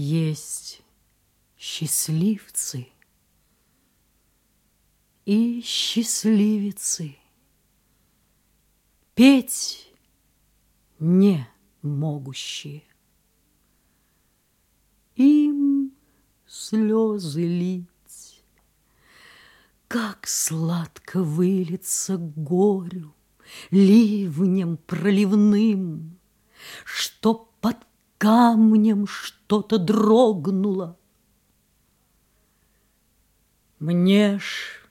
Есть счастливцы и счастливицы. Петь не могущие. Им слезы лить, Как сладко вылиться горю Ливнем проливным, Что под камнем что-то дрогнуло. Мне ж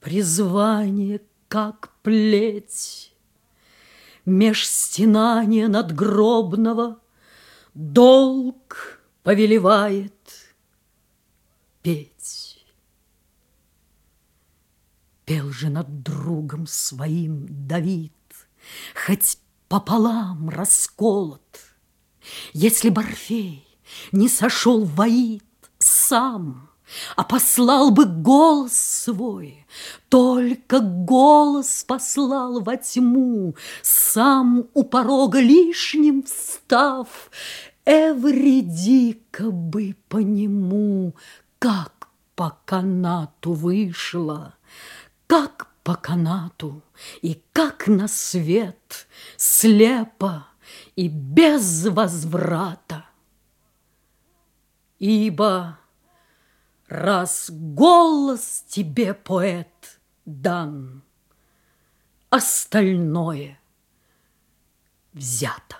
призвание, как плеть, Меж стенания надгробного Долг повелевает петь. Пел же над другом своим Давид, Хоть пополам расколот, Если Борфей не сошел в Аид сам, а послал бы голос свой, Только голос послал во тьму, Сам у порога лишним встав, Эвредика бы по нему, Как по канату вышла, Как по канату и как на свет, Слепо и без возврата. Ибо Раз голос тебе, поэт, дан, Остальное взято.